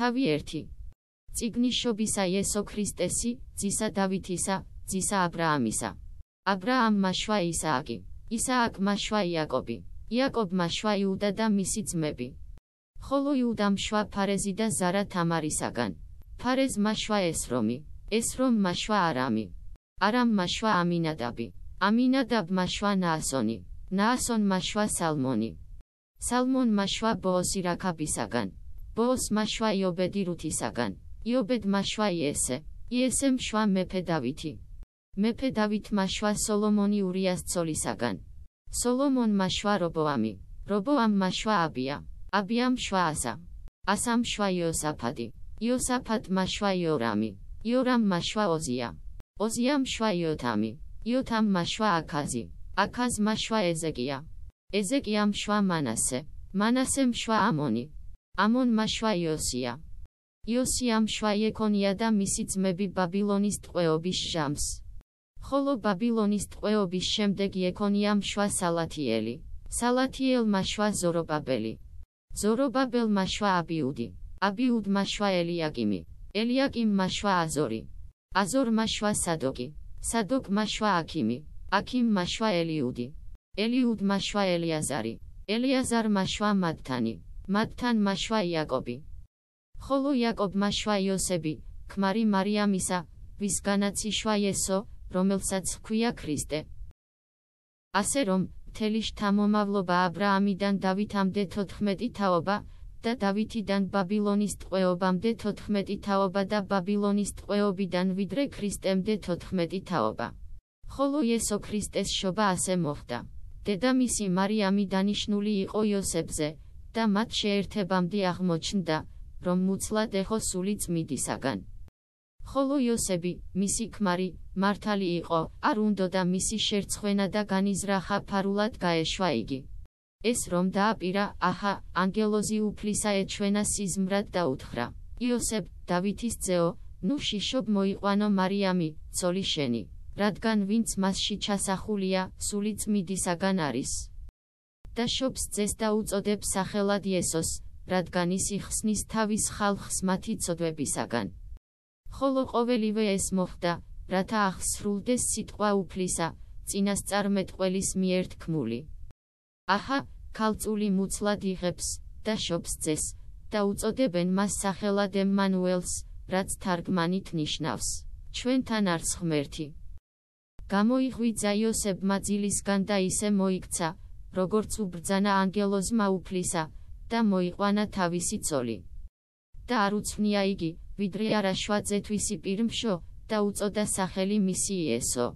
თავი ერთი. წიგნიშობისა იესო ქრისტესი, ძისა დავითისა, ძისა აბრაამისა. აბრაამ მაშვა ისააკი, ისააკ მაშვა იაკობი, იაკობ მაშვა იუდა და მისი ძმები. ხოლო იუდა მშვა ფარეზი და ზარა თამარისაგან. ფარეზ მაშვა ესრომი, ესრომ მაშვა არამი. არამ მაშვა ამინადაბი, ამინადაბ მაშვა ნაასონი, ნაასონ მაშვა სალმონი. სალმონ მაშვა ბოოსი რაქაბისაგან, ბოოს მაშვა იობედი რუთისაგან. იობედ მაშვა იესე, იესე მშვა მეფე დავითი. მეფე დავით მაშვა სოლომონი ურიას ცოლისაგან. სოლომონ მაშვა რობოამი, რობოამ მაშვა აბია, აბია მშვა ასა. ასა მშვა იოსაფადი, იოსაფად მაშვა იორამი, იორამ მაშვა ოზია. ოზია მშვა იოთამი, იოთამ მაშვა აკაზი, აკაზ მაშვა ეზეკია. ეზეკია მშვა მანასე, მანასე მშვა ამონი, ამონ მაშვა იოსია. იოსიამ შვაიეკონია და მისი ძმები ბაბილონის ტყვეობის ჟამს. ხოლო ბაბილონის ტყვეობის შემდეგ იეკონიამ შვა სალათიელი. სალათიელმა შვა ზორობაბელი. ზორობაბელმა შვა აბიუდი. აბიუდმა შვა ელიაკიმი. ელიაკიმმა შვა აზორი. აზორმა შვა სადოკი. სადოკმა შვა აქიმი. აქიმმა შვა ელიუდი. ელიუდმა შვა ელიაზარი. ელიაზარმა შვა მათთანი. მათთანმა შვა იაკობი. ხოლო იაკობმა შვა იოსები, ქმარი მარიამისა, ვისგანაც იშვა იესო, რომელსაც ჰქვია ქრისტე. ასე რომ, მთელი შთამომავლობა აბრაამიდან დავითამდე 14 თაობა და დავითიდან ბაბილონის ტყვეობამდე 14 თაობა და ბაბილონის ტყვეობიდან ვიდრე ქრისტემდე 14 თაობა. ხოლო იესო ქრისტეს შობა ასე მოხდა. დედამისი მარიამი დანიშნული იყო იოსებზე და მათ შეერთებამდე აღმოჩნდა, რომ მუცლად ეხო სული წმიდისაგან. ხოლო იოსები, მისი ქმარი, მართალი იყო, არ უნდოდა მისი შერცხვენა და განიზრახა ფარულად გაეშვა იგი. ეს რომ დააპირა, აჰა, ანგელოზი უფლისა ეჩვენა სიზმრად და უთხრა. იოსებ, დავითის ძეო, ნუ შიშობ მოიყვანო მარიამი, ცოლი შენი, რადგან ვინც მასში ჩასახულია, სული წმიდისაგან არის. და შობს ძეს და უწოდებს სახელად იესოს, რადგან ის იხსნის თავის ხალხს მათი წოდებისაგან. ხოლო ყოველივე ეს მოხდა, რათა ახსრულდეს სიტყვა უფლისა, წინასწარმეტყველის მიერ თქმული. აჰა, ქალწული მუცლად იღებს და შობს ძეს და უწოდებენ მას სახელად ემმანუელს, რაც თარგმანით ნიშნავს: ჩვენთან არც ღმერთი. გამოიღვიძა იოსებმა ძილისგან და ისე მოიქცა, როგორც უბრძანა ანგელოზმა უფლისა, და მოიყვანა თავისი ცოლი. და არ უცვნია იგი, ვიდრე არაშვა ძეთვისი პირმშო, და უწოდა სახელი მისი იესო.